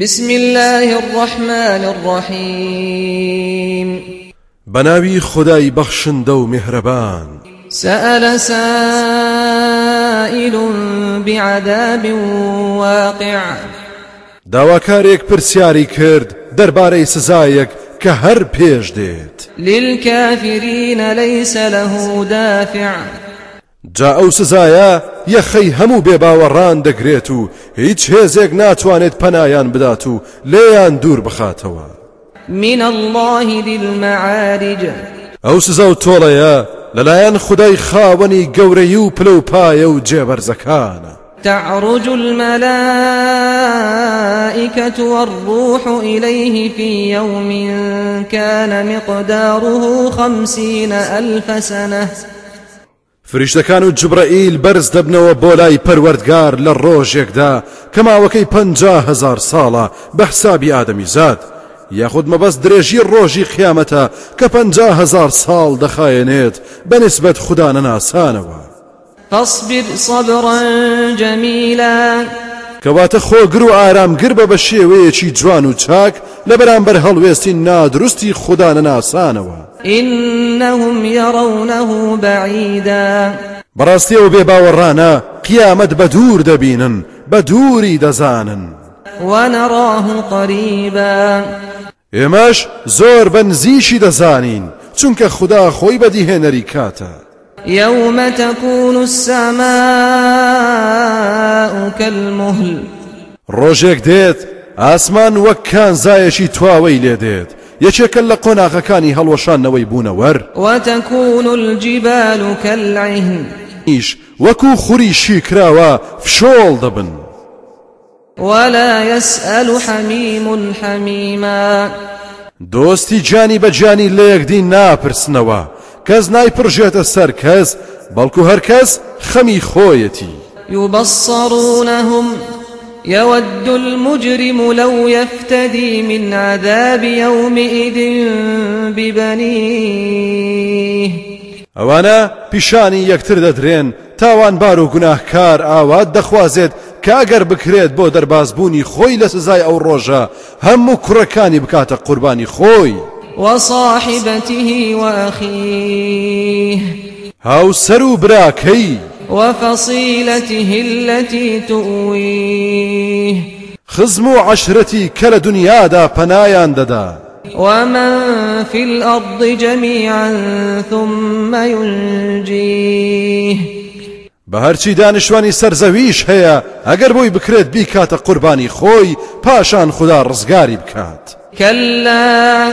بسم الله الرحمن الرحيم. بەناوی خودای بەخشندە و میهرەبان. سأل سائل بعذاب واقع. داواکارێک پرسیاری کرد دەربارەی سزایەک کە هەر پێش دێت. للكافرين ليس له دافع. جا ئەو سزایە یەخەی هەموو بێباوەڕان دەگرێت و هیچ هێزێک ناتوانێت پەنایان بدات و لێیان دوور بخاتەوە. من الله ذي المعارج. ئەو سزا و تۆڵەیە لەلایەن خدای خاوەنی گەورەی و پلە و پایە و جێبەرزەکانە. تعرج الملائكة والروح إليه في يوم كان مقداره خمسين ألف سنة. فریشتەکان و جبرائیل بەرز دەبنەوە بۆ لای پەروەردگار لە ڕۆژێکدا کەماوەکەی پ هزار ساڵە بە حسابی ئادەمی زاد. یاخود مەبەست درێژی ڕۆژی قیامەتە کە هزار ساڵ دەخایەنێت بەنسبەت خوددا نەناسانەوە. فاصبر صبرا جميلا. کەواتە خۆگر و ئارامگر بە بە شێوەیەکی جوان و چاک لە بەرامبەر هەڵوێستی نادروستی خوددا نەناسانەوە. إنهم يرونه بعيدا. قیامەت بە دوور دەبینن بە دووری دەزانن ونراه قريبا. ئێمەش زۆر بەنزیشی دەزانین چونکە خدا خۆی بەدیهێنەری کاتە يوم تكون السماء كالمهل. ڕۆژێک دێت ئاسمان وەک کانزایەکی تواوەی لێ دێت یەکێکە لە قۆناغەکانی هەڵوەشانەوەی بوونەوەر وتكون الجبال كالعهن. ئیش وەکو خوری شیکراوە فشۆڵ دەبن ولا يسأل حميم حميما. دۆستی جانی بە جانی لە یەکدی ناپرسنەوە کەس نایپڕژێتە سەر کەس بەڵکو هەر کەس خەمی خۆیەتی يبصرونهم يود المجرم لو يفتدي من عذاب يومئذ ببنيه. ئەوانە پیشانی یەکتر دەدرێن تاوان بار و گوناهکار ئاوات دەخوازێت کاگەر بکرێت بۆ دەربازبوونی خۆی لە سزای ئەو ڕۆژە هەموو کوڕەکانی بکاتە قوربانی خۆی. وصاحبته وأخيه. هاوسەر و براکەی. وفصيلته التي تؤويه. خزم و عشرەتی کە لە دنیادا پەنایان دەدا ومن في الأرض جميعا ثم ينجيه. بە هەرچی دانیشتوانی سەرزەویش هەیە ئەگەر بۆی بکرێت بیکاتە قوربانی خۆی پاشان خدا ڕزگاری بکات. كلا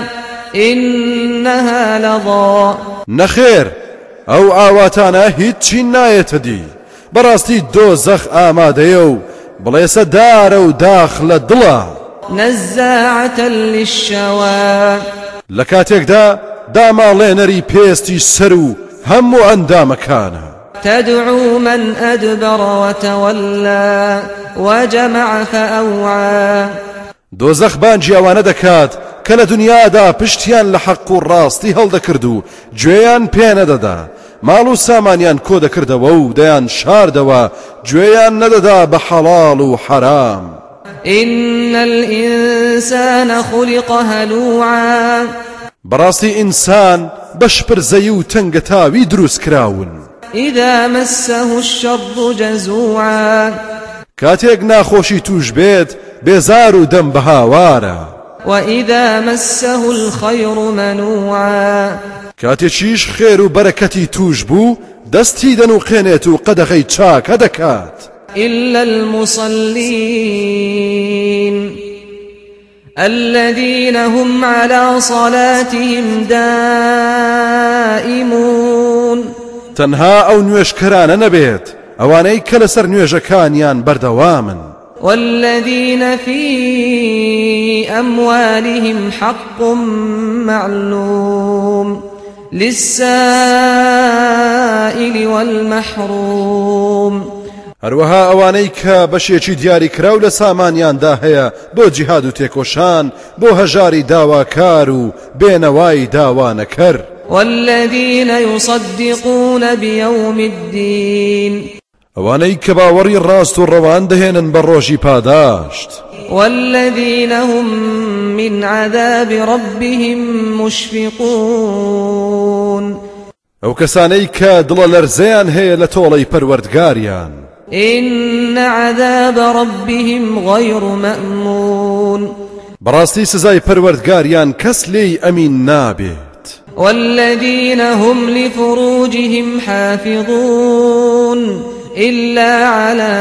إنها لظى. نەخێر ئەو ئاواتانە هیچی نایەتە دی. بەڕاستی دۆزەخ ئامادەیە و بڵێسە دارە و داخ لە دڵە. نزاعة للشوى لە کاتێکدا داماڵێنەری پێستی سەر و هەموو ئەندامەکانە. تدعو من أدبر وتولى وجمع فأوعى دۆزەخ بانجی ئەوانە دەکات کە لە دنیادا پشتیان لە حەق و ڕاستی هەڵدەکرد و گوێیان پێنەدەدا ماڵ و سامانیان کۆ دەکردەوە و دەیان شاردەوە گوێیان نەدەدا بە حەڵاڵ و حرام. إن الإنسان خلق هلوعا. بەڕاستی ئینسان بەشپرزەی و تەنگەتاوی دروست کراون. إذا مسه الشر جزوعا. کاتێک ناخۆشی توش بێت بێزار و دەم بە هاوارە. وإذا مسه الخير منوعا. کاتێکیش خێر و بەرەکەتی توش بوو دەستی دەنوقێنێت و قەدەغی چاکە دەکات إلا المصلين الذين هم على صلاتهم دائمون. تەنها ئەو نوێشکەرانە نەبێت ئەوانەی کە لەسەر نوێژەکانیان بەردەوامن. والذين في أموالهم حق معلوم للسائل والمحروم. هەروەها ئەوانەی کە بەشێکی دیاری کراو لە سامانیاندا هەیە بۆ جیهاد و تێکۆشان بۆ هەژاری داواکار و بێنەوای داوانەکەر والذين يصدقون بيوم الدين. ئەوانەی کە باوەڕی ڕاست و ڕەوان دەهێنن بە ڕۆژی پاداشت. والذين هم من عذاب ربهم مشفقون. ئەو کەسانەی کە دڵە لەرزەیان هەیە لە تۆڵەی پەروەردگاریان. إن عذاب ربهم غير مأمون. بەڕاستی سزای پەروەردگاریان کەس لێی ئەمین نابێت. والذين هم لفروجهم حافظون. إلا على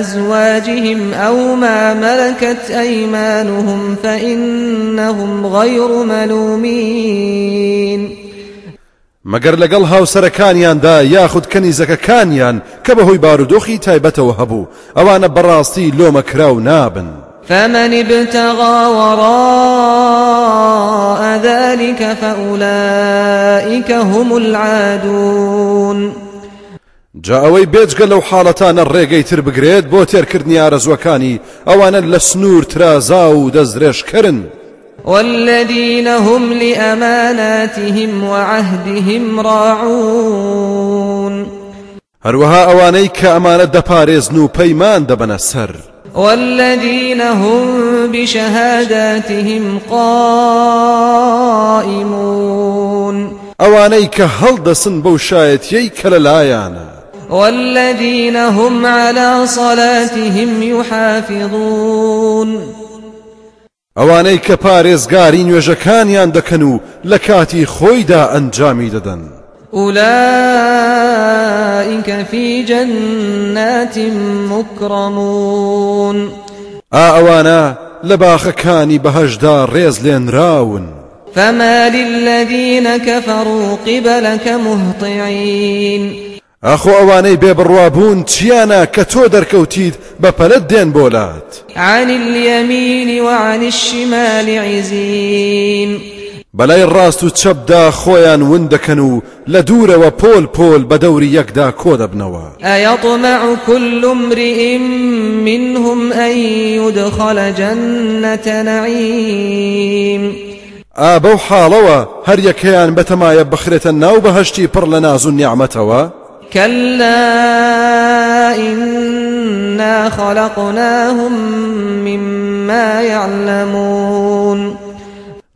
أزواجهم أو ما ملكت أيمانهم فإنهم غير ملومين. مەگەر لەگەڵ هاوسەرەکانیاندا یاخود کەنیزەکەکانیان کە بەهۆی بارودۆخی تایبەتەوە هەبوو ئەوانە بەڕاستی لۆمەکراو نابن. فمن ابتغى وراء ذلك فأولئك هم العادون. جا ئەوەی بێجگە لەو حاڵەتانە ڕێگەی تر بگرێت بۆ تێرکردنی ئارەزوەکانی ئەوانە لە سنوور ترازا و دەستدرێژکردن والذين هم لأماناتهم وعهدهم راعون هەروەها ئەوانەی کە ئەمانە دەپارێزن و پەیمان دەبەنە سەر. والذين هم بشهاداتهم قائمون ئەوانەی کە هەڵدەسن بەو شایەتیەی کە لەلایەنە. والذين هم على صلاتهم يحافظون. ئەوانەی کە پارێزگاری نوێژەکانیان دەکەن و لە کاتی خۆیدا ئەنجامی دەدەن. أولئك في جنات مكرمون. ئا ئەوانە لە باخەکانی بەهەشدا ڕێز لێنراون فما للذين كفروا قبلك مهطعين. ئاخۆ ئەوانەی بێبڕوابوون چیانە کە تۆ دەرکەوتید بە پەلت دێن بۆلات؟ عن اليمين وعن الشمال عزين. بەلای ڕاست و چەپدا خۆیان ون دەکەن و لە دوورەوە پۆل پۆل بە دەوری یەکدا کۆ دەبنەوە. أيطمع كل امرئ منهم أن يدخل جنة نعيم. ئا بەو حاڵەوە هەر یەکەیان بەتەمایە بخرێتە ناو بەهشتی پڕ لە ناز و نیعممەتەوە؟ كلا إنا خلقناهم مما يعلمون.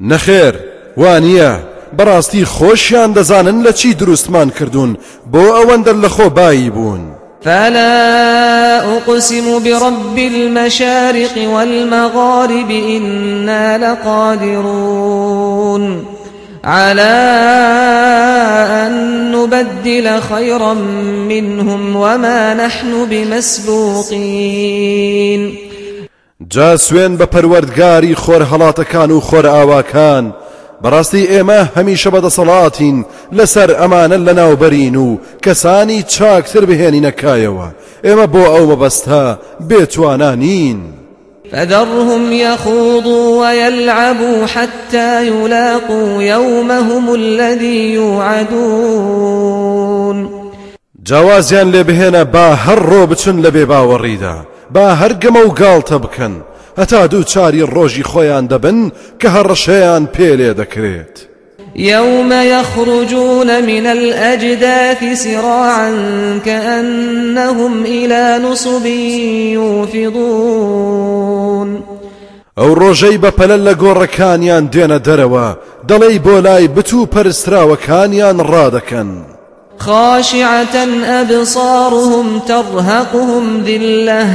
نەخێر وانە بەڕاستی خۆشیان دەزانن لە چی دروستمان ئەوەندە لە خۆ بایی بوون. فلا أقسم برب المشارق والمغارب إنا لقادرون. على أن نبدل خيرا منهم وما نحن بمسبوقين. جا سوێن بە پەروەردگاری خۆر هەڵاتەکان و خۆر ئاواکان بەڕاستی ئێمە هەمیشە بەدەسەڵاتین لەسەر ئەمانە لە ناوبەرین و کەسانی چاکتر بهێنینەکایەوە ئێمە بۆ ئەو مەبەستە بێتوانانین. فذرهم يخوضوا ويلعبوا حتى يلاقوا يومهم الذي يوعدون. جاوازیان لێ بهێنە با هەر ڕۆ بچن لە با هەرگەمە و گاڵتە بکەن. هەتا دوو چاری ڕۆژی خۆیان دەبن کە هەڕەشەیان يوم يخرجون من الأجداث سراعا كأنهم إلى نصب يوفضون. ئەو ڕۆژەی بە پەلە لە گۆڕەکانیان دێنە دەرەوە دەڵێی بۆ لای بتوو پەرستراوەکانیان ڕادەکەن. خاشعة أبصارهم ترهقهم ذلة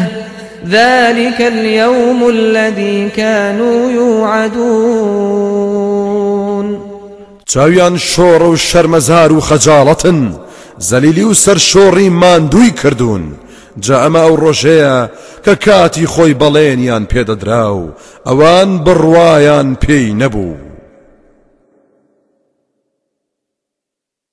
ذلك اليوم الذي كانوا يوعدون. چاویان شۆڕ و شەرمەزار و خەجاڵەتن. زەلیلی و سەر شۆڕی ماندووی کردوون. جا ئەمە ئەو ڕۆژەیە کە کاتی خۆی بەڵێنیان پێدەدرا و ئەوان بڕوایان پێی نەبوو.